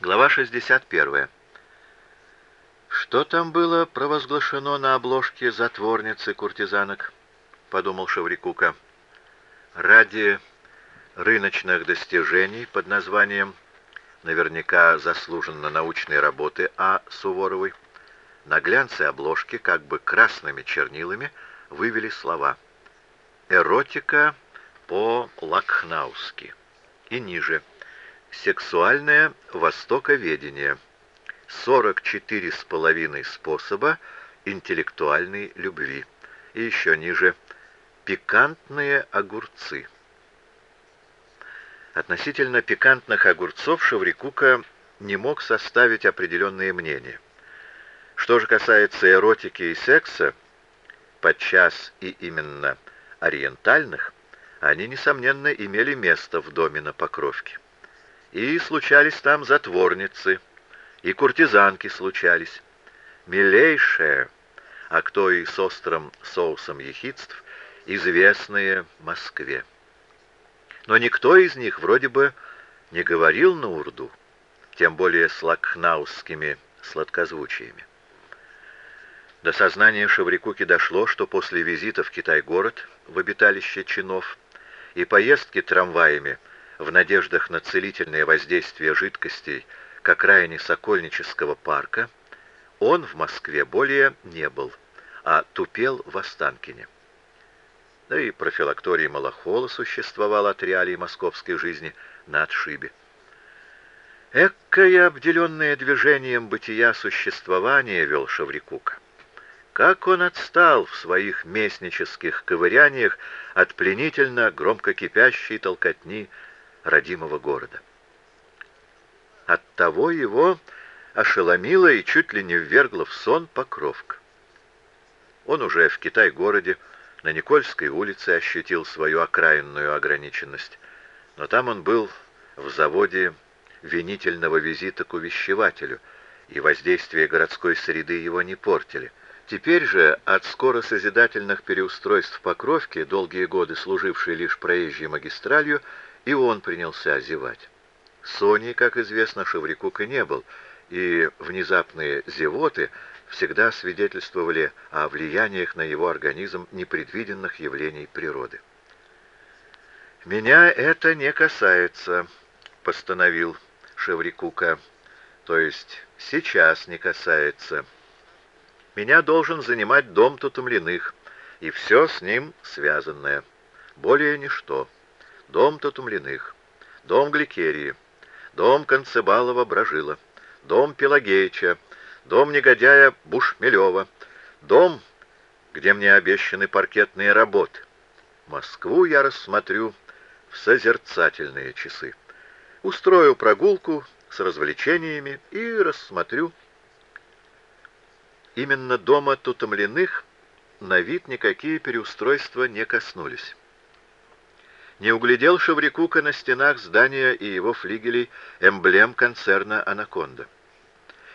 Глава 61. «Что там было провозглашено на обложке затворницы куртизанок?» — подумал Шаврикука. «Ради рыночных достижений под названием наверняка заслуженно научной работы А. Суворовой на глянце обложки как бы красными чернилами вывели слова «Эротика по-лакхнауски» и ниже «Сексуальное востоковедение» 44 с половиной способа интеллектуальной любви. И еще ниже «Пикантные огурцы». Относительно пикантных огурцов Шаврикука не мог составить определенные мнения. Что же касается эротики и секса, подчас и именно ориентальных, они, несомненно, имели место в доме на Покровке. И случались там затворницы, и куртизанки случались. Милейшие, а кто и с острым соусом ехидств, известные Москве. Но никто из них вроде бы не говорил на урду, тем более с лакхнаусскими сладкозвучиями. До сознания Шаврикуки дошло, что после визита в Китай-город, в обиталище чинов, и поездки трамваями в надеждах на целительное воздействие жидкостей к окраине Сокольнического парка, он в Москве более не был, а тупел в Останкине да и профилакторий Малахола существовал от реалий московской жизни на отшибе. Эккое обделенное движением бытия существования вел Шаврикука. Как он отстал в своих местнических ковыряниях от пленительно громко кипящей толкотни родимого города. Оттого его ошеломила и чуть ли не ввергла в сон Покровка. Он уже в Китай-городе на Никольской улице ощутил свою окраинную ограниченность, но там он был в заводе винительного визита к увещевателю, и воздействие городской среды его не портили. Теперь же от скоросозидательных переустройств Покровки, долгие годы служившей лишь проезжей магистралью, и он принялся зевать. Сони, как известно, Шеврикука не был, и внезапные зевоты всегда свидетельствовали о влияниях на его организм непредвиденных явлений природы. «Меня это не касается», — постановил Шеврикука, — «то есть сейчас не касается. Меня должен занимать дом Тутумлиных и все с ним связанное. Более ничто. Дом Тутумлиных, дом Гликерии, дом Концебалова-Брожила, дом Пелагеича, дом негодяя Бушмелева, дом, где мне обещаны паркетные работы. Москву я рассмотрю в созерцательные часы. Устрою прогулку с развлечениями и рассмотрю. Именно дома Тутомленных на вид никакие переустройства не коснулись. Не углядел Шеврикука на стенах здания и его флигелей эмблем концерна «Анаконда»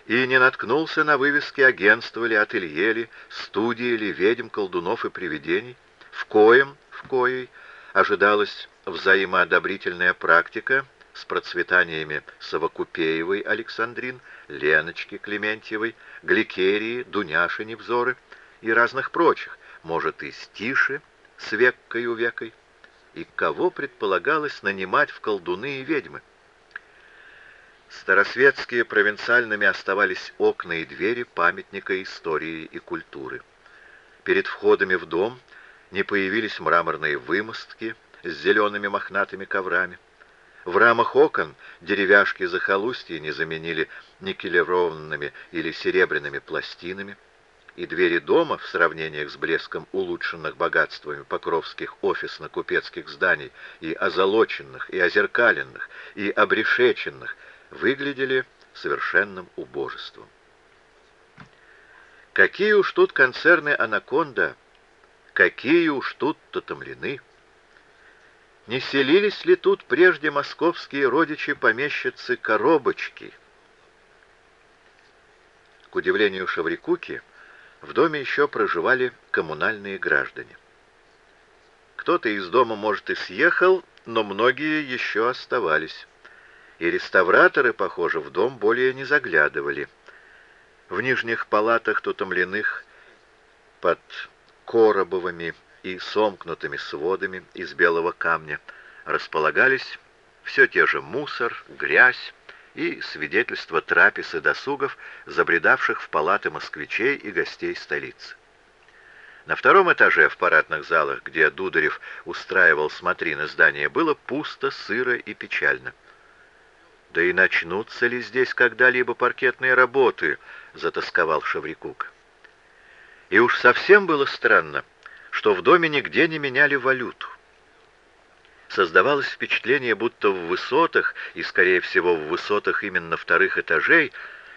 и не наткнулся на вывески агентства ли, ателье ли, студии ли, ведьм, колдунов и привидений, в коем, в коей ожидалась взаимоодобрительная практика с процветаниями Совокупеевой Александрин, Леночки Клементьевой, Гликерии, Дуняши Невзоры и разных прочих, может, и Стиши с веккою векой, и кого предполагалось нанимать в колдуны и ведьмы. Старосветские провинциальными оставались окна и двери памятника истории и культуры. Перед входами в дом не появились мраморные вымостки с зелеными мохнатыми коврами. В рамах окон деревяшки захолустья не заменили никелированными или серебряными пластинами, и двери дома в сравнениях с блеском улучшенных богатствами покровских офисно-купецких зданий и озолоченных, и озеркаленных, и обрешеченных – выглядели совершенным убожеством. Какие уж тут концерны «Анаконда», какие уж тут тотомлены! Не селились ли тут прежде московские родичи-помещицы коробочки? К удивлению Шаврикуки, в доме еще проживали коммунальные граждане. Кто-то из дома, может, и съехал, но многие еще оставались и реставраторы, похоже, в дом более не заглядывали. В нижних палатах тутомленных под коробовыми и сомкнутыми сводами из белого камня располагались все те же мусор, грязь и свидетельства трапез и досугов, забредавших в палаты москвичей и гостей столицы. На втором этаже в парадных залах, где Дударев устраивал смотрины здания, было пусто, сыро и печально. «Да и начнутся ли здесь когда-либо паркетные работы?» — затасковал Шаврикук. И уж совсем было странно, что в доме нигде не меняли валюту. Создавалось впечатление, будто в высотах, и, скорее всего, в высотах именно вторых этажей,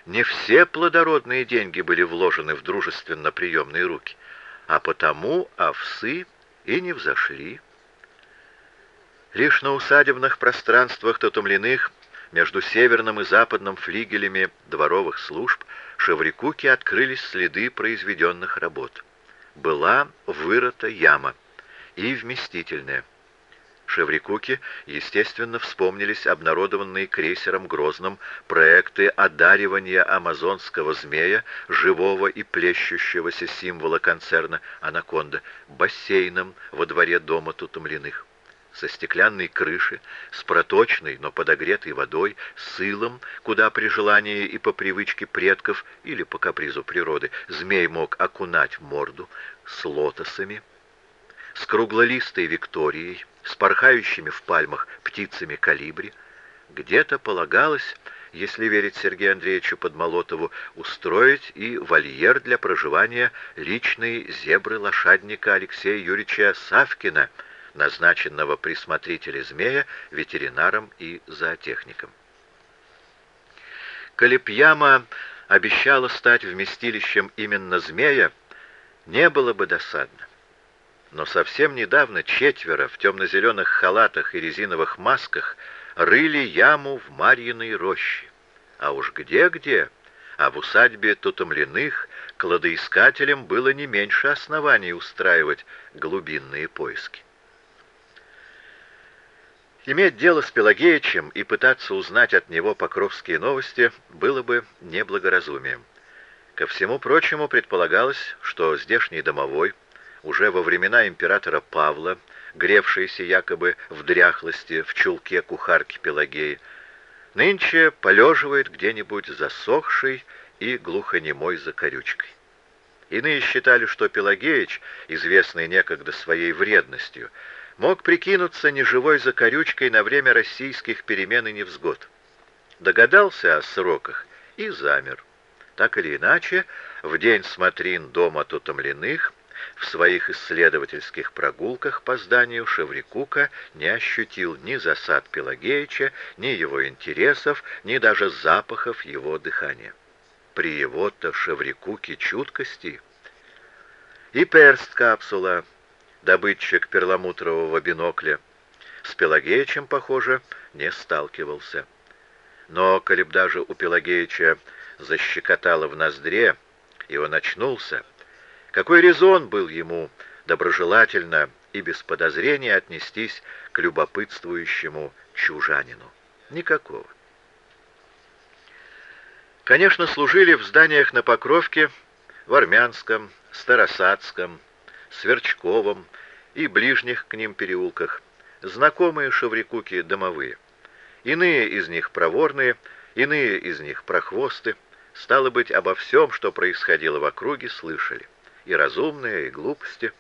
не все плодородные деньги были вложены в дружественно приемные руки, а потому овсы и не взошли. Лишь на усадебных пространствах Тотумлиных между северным и западным флигелями дворовых служб Шеврикуки открылись следы произведенных работ. Была вырыта яма и вместительная. Шеврикуки, естественно, вспомнились обнародованные крейсером Грозным проекты одаривания амазонского змея, живого и плещущегося символа концерна «Анаконда», бассейном во дворе дома Тутомлиных со стеклянной крыши, с проточной, но подогретой водой, с илом, куда при желании и по привычке предков или по капризу природы змей мог окунать морду, с лотосами, с круглолистой Викторией, с порхающими в пальмах птицами калибри. Где-то полагалось, если верить Сергею Андреевичу Подмолотову, устроить и вольер для проживания личной зебры-лошадника Алексея Юрьевича Савкина — назначенного присмотрителя змея, ветеринаром и зоотехником. Колепьяма обещала стать вместилищем именно змея, не было бы досадно. Но совсем недавно четверо в темно-зеленых халатах и резиновых масках рыли яму в Марьиной роще. А уж где-где, а в усадьбе Тутомленных кладоискателям было не меньше оснований устраивать глубинные поиски. Иметь дело с Пелагеичем и пытаться узнать от него покровские новости было бы неблагоразумием. Ко всему прочему предполагалось, что здешний домовой, уже во времена императора Павла, гревшийся якобы в дряхлости в чулке кухарки Пелагеи, нынче полеживает где-нибудь засохший и глухонемой закорючкой. Иные считали, что Пелагеич, известный некогда своей вредностью, мог прикинуться неживой закорючкой на время российских перемен и невзгод. Догадался о сроках и замер. Так или иначе, в день смотрин дома Тутомленных в своих исследовательских прогулках по зданию Шеврикука не ощутил ни засад Пелагеича, ни его интересов, ни даже запахов его дыхания. При его-то Шеврикуке чуткости и перст капсула — добытчик перламутрового бинокля, с Пелагеичем, похоже, не сталкивался. Но, коли б даже у Пелагеича защекотало в ноздре, и он очнулся, какой резон был ему доброжелательно и без подозрения отнестись к любопытствующему чужанину? Никакого. Конечно, служили в зданиях на Покровке, в Армянском, Старосадском, Сверчковом и ближних к ним переулках, знакомые шаврикуки домовые. Иные из них проворные, иные из них прохвосты, стало быть, обо всем, что происходило в округе, слышали. И разумные, и глупости.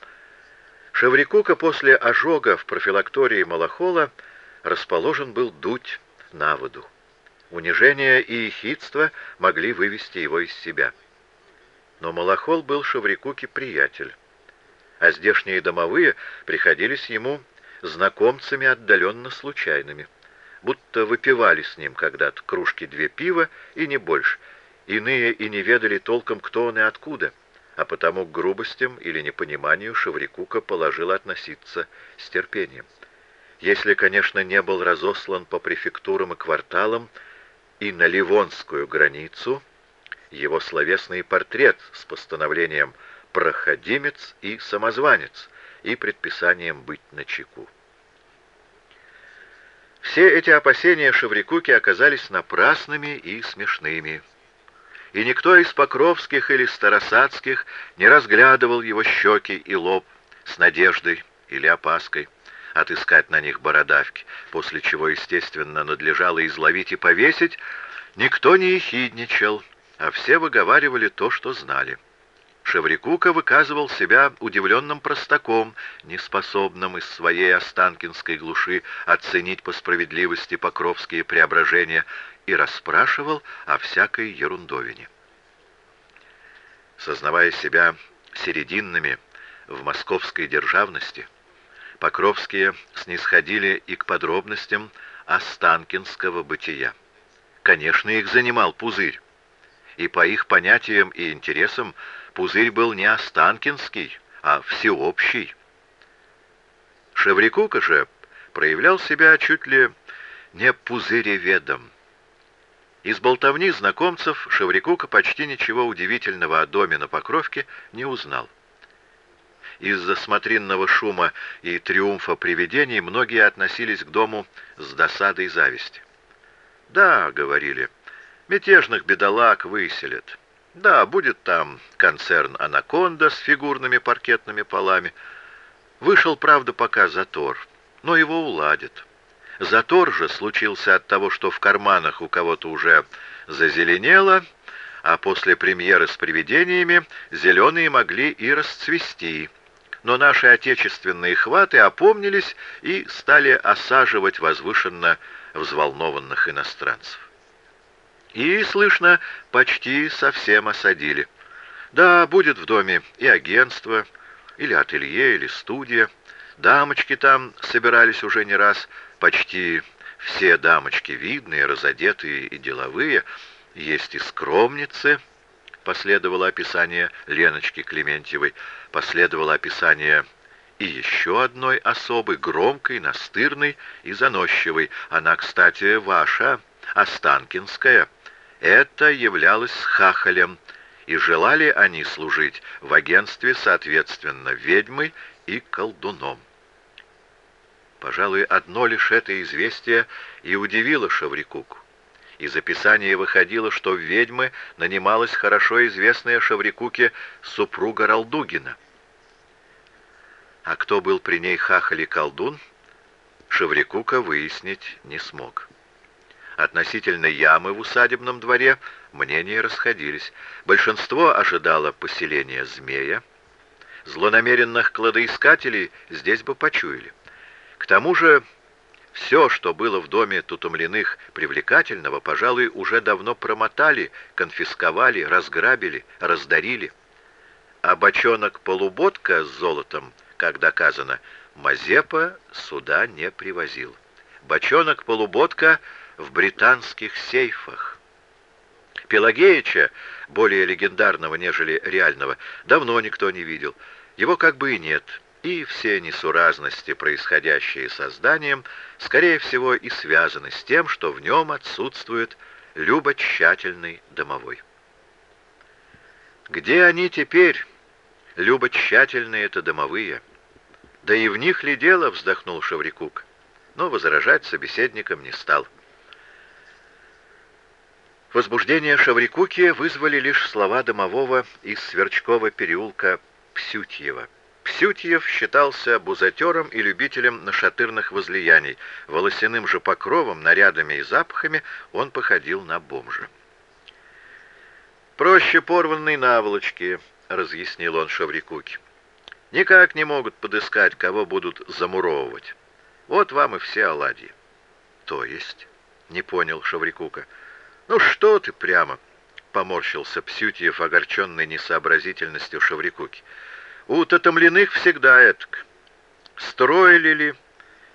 Шаврикука после ожога в профилактории Малахола расположен был дуть на воду. Унижение и ехидство могли вывести его из себя. Но Малахол был Шаврикуке приятель а здешние домовые приходились ему знакомцами отдаленно случайными, будто выпивали с ним когда-то кружки две пива и не больше, иные и не ведали толком, кто он и откуда, а потому к грубостям или непониманию Шеврикука положил относиться с терпением. Если, конечно, не был разослан по префектурам и кварталам и на Ливонскую границу, его словесный портрет с постановлением проходимец и самозванец, и предписанием быть начеку. Все эти опасения Шеврикуки оказались напрасными и смешными. И никто из Покровских или Старосадских не разглядывал его щеки и лоб с надеждой или опаской отыскать на них бородавки, после чего, естественно, надлежало изловить и повесить, никто не ехидничал, а все выговаривали то, что знали. Шеврикука выказывал себя удивленным простаком, неспособным из своей останкинской глуши оценить по справедливости покровские преображения, и расспрашивал о всякой ерундовине. Сознавая себя серединными в московской державности, Покровские снисходили и к подробностям останкинского бытия. Конечно, их занимал пузырь, и по их понятиям и интересам пузырь был не останкинский, а всеобщий. Шеврикука же проявлял себя чуть ли не пузыреведом. Из болтовни знакомцев Шеврикука почти ничего удивительного о доме на Покровке не узнал. Из-за смотринного шума и триумфа привидений многие относились к дому с досадой и зависти. «Да», — говорили, — «мятежных бедолаг выселят. Да, будет там концерн «Анаконда» с фигурными паркетными полами. Вышел, правда, пока затор, но его уладят. Затор же случился от того, что в карманах у кого-то уже зазеленело, а после премьеры с привидениями зеленые могли и расцвести но наши отечественные хваты опомнились и стали осаживать возвышенно взволнованных иностранцев. И, слышно, почти совсем осадили. Да, будет в доме и агентство, или ателье, или студия. Дамочки там собирались уже не раз, почти все дамочки видные, разодетые и деловые, есть и скромницы — последовало описание Леночки Клементьевой, последовало описание и еще одной особы, громкой, настырной и заносчивой. Она, кстати, ваша, Останкинская. Это являлось хахалем, и желали они служить в агентстве, соответственно, ведьмой и колдуном. Пожалуй, одно лишь это известие и удивило Шаврикуку. Из описания выходило, что в ведьмы нанималась хорошо известная Шаврикуке супруга Ралдугина. А кто был при ней хахали колдун, Шаврикука выяснить не смог. Относительно ямы в усадебном дворе мнения расходились. Большинство ожидало поселения змея. Злонамеренных кладоискателей здесь бы почуяли. К тому же все, что было в доме Тутумлиных привлекательного, пожалуй, уже давно промотали, конфисковали, разграбили, раздарили. А бочонок-полуботка с золотом, как доказано, Мазепа сюда не привозил. Бочонок-полуботка в британских сейфах. Пелагеича, более легендарного, нежели реального, давно никто не видел. Его как бы и нет — и все несуразности, происходящие со зданием, скорее всего и связаны с тем, что в нем отсутствует любо-тщательный домовой. Где они теперь, любо-тщательные это домовые? Да и в них ли дело, вздохнул Шаврикук, но возражать собеседникам не стал. Возбуждение Шаврикуки вызвали лишь слова домового из Сверчкова переулка Псютьева. Ксютьев считался бузатером и любителем нашатырных возлияний. Волосяным же покровом, нарядами и запахами он походил на бомжа. «Проще порванной наволочки», — разъяснил он Шаврикуке. «Никак не могут подыскать, кого будут замуровывать. Вот вам и все оладьи». «То есть?» — не понял Шаврикука. «Ну что ты прямо?» — поморщился Псютьев, огорченный несообразительностью Шаврикуки. У татамляных всегда этак. Строили ли,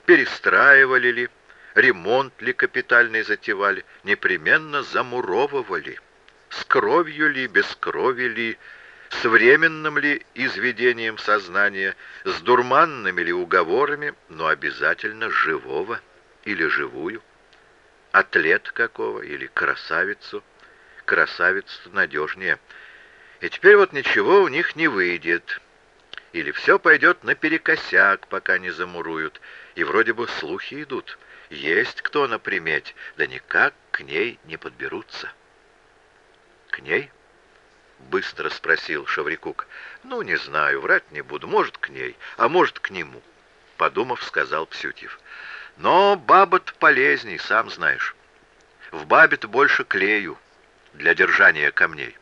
перестраивали ли, ремонт ли капитальный затевали, непременно замуровывали. С кровью ли, без крови ли, с временным ли изведением сознания, с дурманными ли уговорами, но обязательно живого или живую. Атлет какого или красавицу. Красавицу надежнее. И теперь вот ничего у них не выйдет или все пойдет наперекосяк, пока не замуруют, и вроде бы слухи идут. Есть кто на примете, да никак к ней не подберутся. К ней? Быстро спросил Шаврикук. Ну, не знаю, врать не буду. Может, к ней, а может, к нему. Подумав, сказал Псютьев. Но баба-то полезней, сам знаешь. В бабе-то больше клею для держания камней.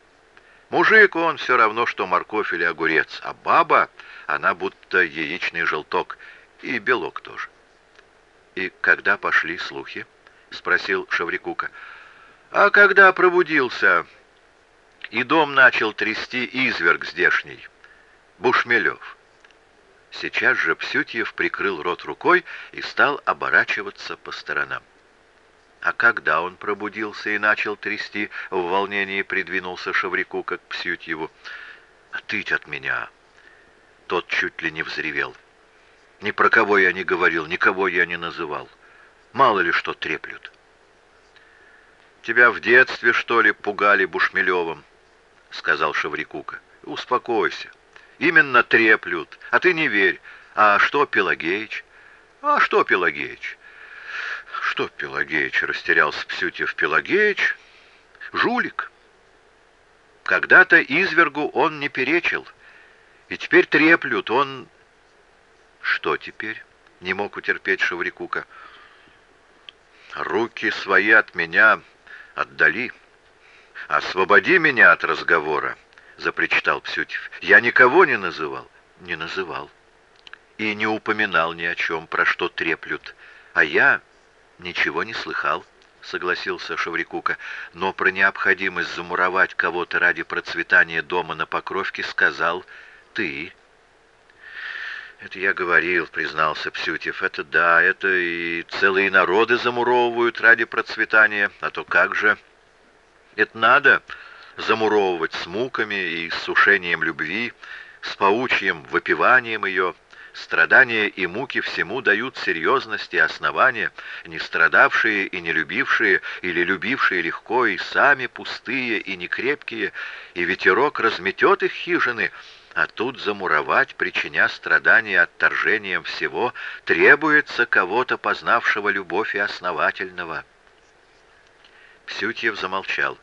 Мужик он все равно, что морковь или огурец, а баба, она будто яичный желток, и белок тоже. «И когда пошли слухи?» — спросил Шаврикука. «А когда пробудился, и дом начал трясти изверг здешний, Бушмелев». Сейчас же Псютьев прикрыл рот рукой и стал оборачиваться по сторонам. А когда он пробудился и начал трясти, в волнении придвинулся Шаврику, как Псютьеву. «Тыть от меня!» Тот чуть ли не взревел. «Ни про кого я не говорил, никого я не называл. Мало ли что треплют». «Тебя в детстве, что ли, пугали Бушмелевым?» — сказал Шаврикука. «Успокойся. Именно треплют, а ты не верь. А что Пелагеич?» «А что Пелагеич? «Что Пелагеич?» — растерялся Псютьев. «Пелагеич? Жулик!» Когда-то извергу он не перечил, и теперь треплют, он... Что теперь? Не мог утерпеть Шаврикука. Руки свои от меня отдали. Освободи меня от разговора, запричитал Псютьев. Я никого не называл. Не называл. И не упоминал ни о чем, про что треплют. А я «Ничего не слыхал», — согласился Шаврикука, «но про необходимость замуровать кого-то ради процветания дома на Покровке сказал ты». «Это я говорил», — признался Псютев. «Это да, это и целые народы замуровывают ради процветания, а то как же...» «Это надо замуровывать с муками и с сушением любви, с паучьим выпиванием ее». Страдания и муки всему дают серьезность и основания, не страдавшие и не любившие, или любившие легко, и сами пустые и некрепкие, и ветерок разметет их хижины, а тут замуровать, причиня страдания отторжением всего, требуется кого-то, познавшего любовь и основательного. Псютьев замолчал,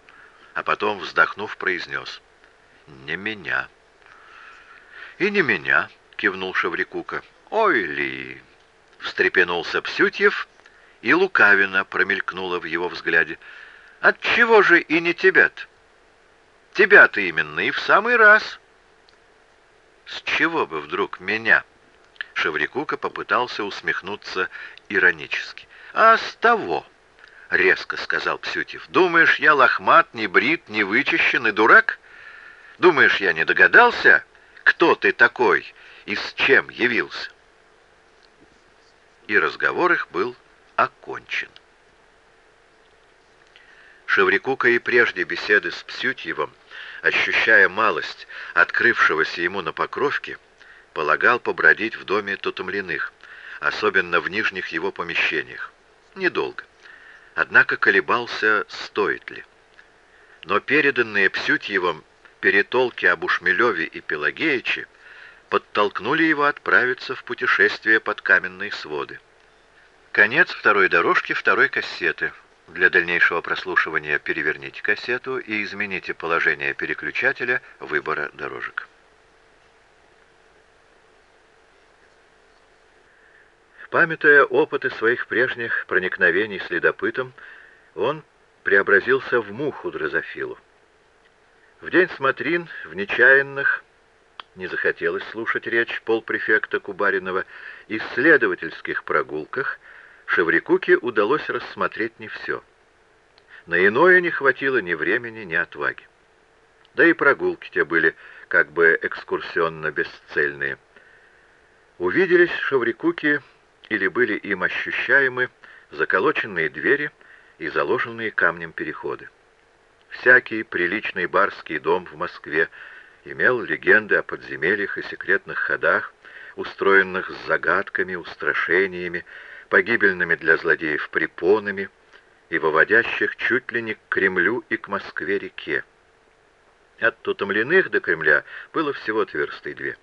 а потом, вздохнув, произнес «Не меня». «И не меня», кивнул Шаврикука. «Ой ли!» — встрепенулся Псютьев, и лукавина промелькнула в его взгляде. «Отчего же и не тебя-то? Тебя-то именно и в самый раз!» «С чего бы вдруг меня?» Шаврикука попытался усмехнуться иронически. «А с того!» — резко сказал Псютьев. «Думаешь, я лохмат, не брит, не вычищен и дурак? Думаешь, я не догадался, кто ты такой и с чем явился. И разговор их был окончен. Шеврикука и прежде беседы с Псютьевым, ощущая малость открывшегося ему на покровке, полагал побродить в доме Тутомлиных, особенно в нижних его помещениях. Недолго. Однако колебался, стоит ли. Но переданные Псютьевым перетолки об Ушмелеве и Пелагеиче подтолкнули его отправиться в путешествие под каменные своды. Конец второй дорожки второй кассеты. Для дальнейшего прослушивания переверните кассету и измените положение переключателя выбора дорожек. Памятуя опыты своих прежних проникновений следопытом, он преобразился в муху дрозофилу. В день смотрин в нечаянных не захотелось слушать речь полпрефекта Кубаринова, исследовательских прогулках Шеврикуке удалось рассмотреть не все. На иное не хватило ни времени, ни отваги. Да и прогулки те были как бы экскурсионно-бесцельные. Увиделись Шеврикуки или были им ощущаемы заколоченные двери и заложенные камнем переходы. Всякий приличный барский дом в Москве имел легенды о подземельях и секретных ходах, устроенных с загадками, устрашениями, погибельными для злодеев препонами и выводящих чуть ли не к Кремлю и к Москве-реке. От Тутомленных до Кремля было всего тверстой две.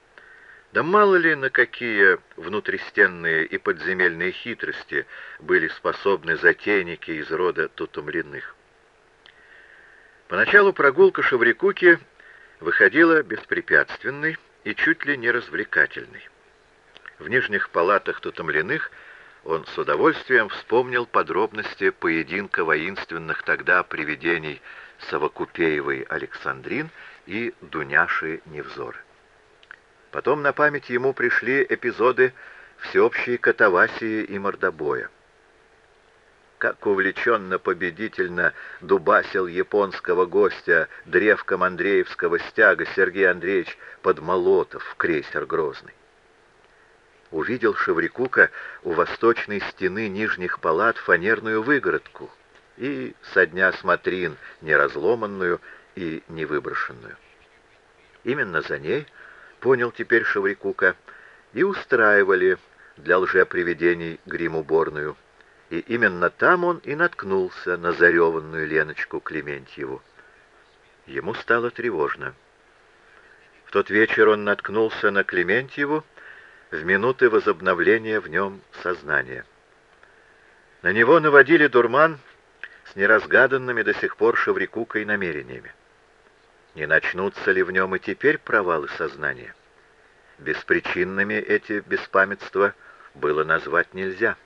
Да мало ли на какие внутристенные и подземельные хитрости были способны затейники из рода Тутумлиных. Поначалу прогулка Шаврикуки выходила беспрепятственной и чуть ли не развлекательной. В нижних палатах Тутомлиных он с удовольствием вспомнил подробности поединка воинственных тогда привидений Савокупеевой Александрин и Дуняши Невзоры. Потом на память ему пришли эпизоды всеобщей катавасии и мордобоя. Как увлеченно-победительно дубасил японского гостя древком Андреевского стяга Сергей Андреевич Подмолотов, крейсер Грозный увидел Шеврикука у восточной стены нижних палат фанерную выгородку и со дня смотрин неразломанную и невыброшенную. Именно за ней, понял теперь Шеврикука, и устраивали для лжепривидений грим-уборную, и именно там он и наткнулся на зареванную Леночку Клементьеву. Ему стало тревожно. В тот вечер он наткнулся на Клементьеву, в минуты возобновления в нем сознания. На него наводили дурман с неразгаданными до сих пор Шеврикукой намерениями. Не начнутся ли в нем и теперь провалы сознания? Беспричинными эти беспамятства было назвать нельзя.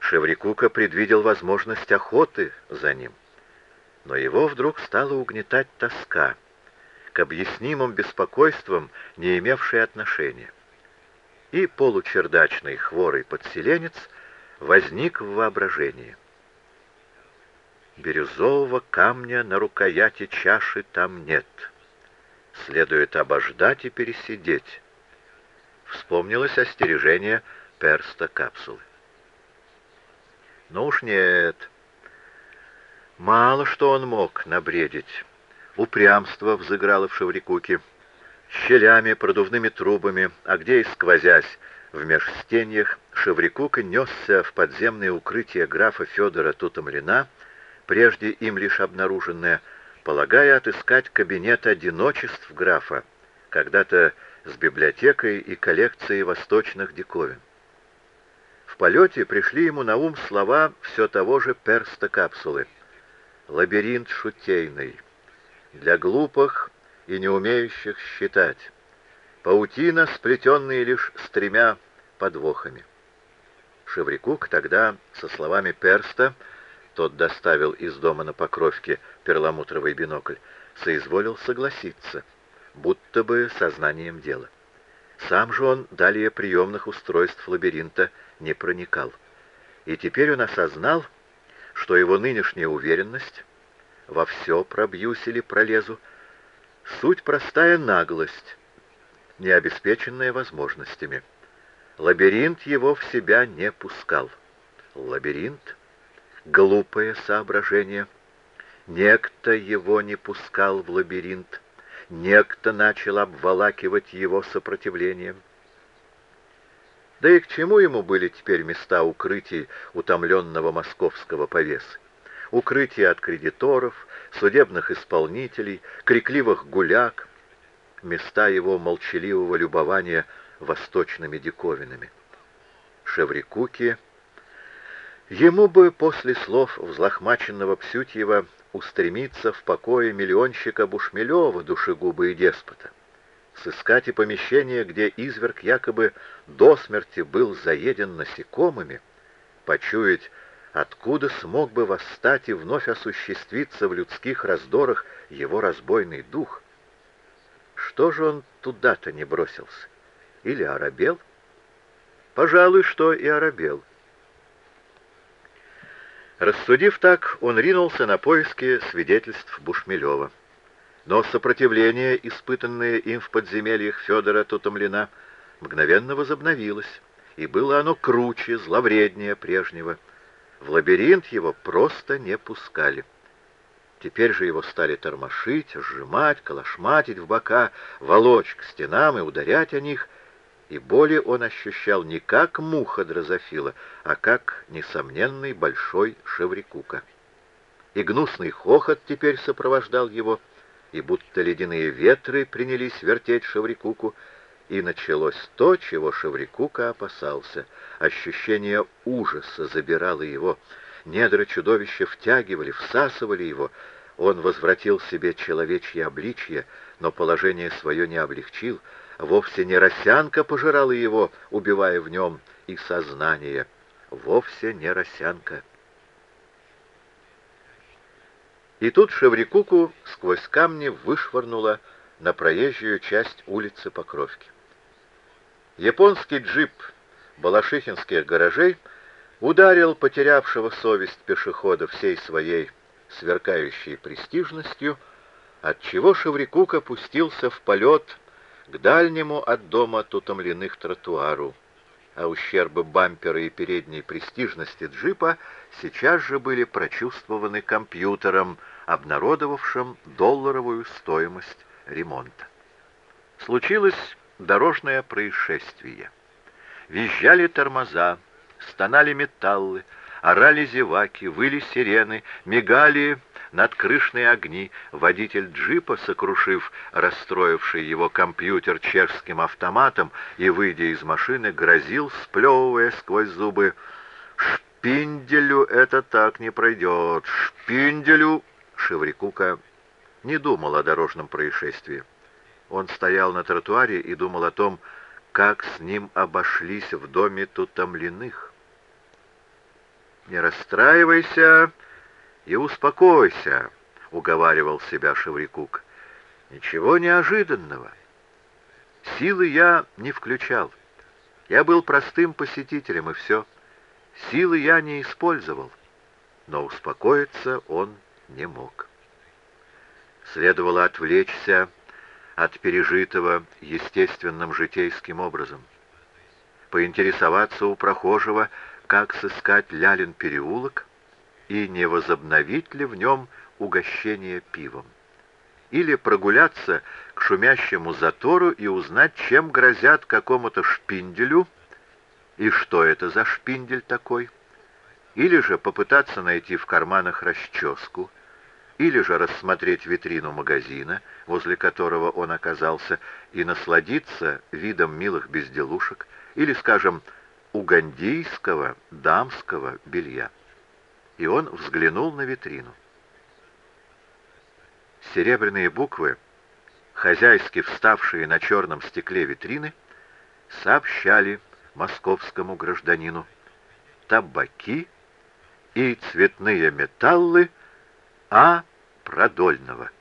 Шеврикука предвидел возможность охоты за ним. Но его вдруг стала угнетать тоска, к объяснимым беспокойствам, не имевшие отношения и получердачный хворый подселенец возник в воображении. Бирюзового камня на рукояти чаши там нет. Следует обождать и пересидеть. Вспомнилось остережение перста капсулы. Но уж нет. Мало что он мог набредить. Упрямство взыграло в Шеврикуке щелями, продувными трубами, а где и сквозясь в межстеньях, Шеврикука несся в подземное укрытие графа Федора Тутомлина, прежде им лишь обнаруженное, полагая отыскать кабинет одиночеств графа, когда-то с библиотекой и коллекцией восточных диковин. В полете пришли ему на ум слова все того же перста капсулы. «Лабиринт шутейный. Для глупых и не умеющих считать. Паутина, сплетенная лишь с тремя подвохами. Шеврикук тогда со словами перста, тот доставил из дома на Покровке перламутровый бинокль, соизволил согласиться, будто бы сознанием дела. Сам же он далее приемных устройств лабиринта не проникал. И теперь он осознал, что его нынешняя уверенность во все пробьюсь или пролезу, Суть простая наглость, не обеспеченная возможностями. Лабиринт его в себя не пускал. Лабиринт — глупое соображение. Некто его не пускал в лабиринт, некто начал обволакивать его сопротивлением. Да и к чему ему были теперь места укрытий утомленного московского повесы? укрытие от кредиторов, судебных исполнителей, крикливых гуляк, места его молчаливого любования восточными диковинами. Шеврикуки, ему бы после слов взлохмаченного Псютьева устремиться в покое миллионщика Бушмелева, душегуба и деспота, сыскать и помещение, где изверг якобы до смерти был заеден насекомыми, почуять откуда смог бы восстать и вновь осуществиться в людских раздорах его разбойный дух? Что же он туда-то не бросился? Или оробел? Пожалуй, что и оробел. Рассудив так, он ринулся на поиски свидетельств Бушмелева. Но сопротивление, испытанное им в подземельях Федора Тутомлина, мгновенно возобновилось, и было оно круче, зловреднее прежнего — в лабиринт его просто не пускали. Теперь же его стали тормошить, сжимать, колошматить в бока, волочь к стенам и ударять о них, и боли он ощущал не как муха дрозофила, а как несомненный большой шеврикука. И гнусный хохот теперь сопровождал его, и будто ледяные ветры принялись вертеть шеврикуку, И началось то, чего Шеврикука опасался. Ощущение ужаса забирало его. Недры чудовища втягивали, всасывали его. Он возвратил себе человечье обличье, но положение свое не облегчил. Вовсе не росянка пожирала его, убивая в нем и сознание. Вовсе не росянка. И тут Шеврикуку сквозь камни вышвырнула на проезжую часть улицы Покровки. Японский джип балашихинских гаражей ударил потерявшего совесть пешехода всей своей сверкающей престижностью, отчего Шеврикука пустился в полет к дальнему от дома тутомленных тротуару, а ущербы бампера и передней престижности джипа сейчас же были прочувствованы компьютером, обнародовавшим долларовую стоимость ремонта. Случилось дорожное происшествие. Визжали тормоза, стонали металлы, орали зеваки, выли сирены, мигали надкрышные огни. Водитель джипа, сокрушив расстроивший его компьютер чешским автоматом и, выйдя из машины, грозил, сплевывая сквозь зубы, «Шпинделю это так не пройдет! Шпинделю!» Шеврикука не думал о дорожном происшествии. Он стоял на тротуаре и думал о том, как с ним обошлись в доме Тутомлиных. «Не расстраивайся и успокойся», — уговаривал себя Шеврикук. «Ничего неожиданного. Силы я не включал. Я был простым посетителем, и все. Силы я не использовал, но успокоиться он не мог. Следовало отвлечься от пережитого естественным житейским образом. Поинтересоваться у прохожего, как сыскать Лялин переулок и не возобновить ли в нем угощение пивом. Или прогуляться к шумящему затору и узнать, чем грозят какому-то шпинделю и что это за шпиндель такой. Или же попытаться найти в карманах расческу, или же рассмотреть витрину магазина, возле которого он оказался, и насладиться видом милых безделушек, или, скажем, угандийского дамского белья. И он взглянул на витрину. Серебряные буквы, хозяйски вставшие на черном стекле витрины, сообщали московскому гражданину табаки и цветные металлы А. Продольного.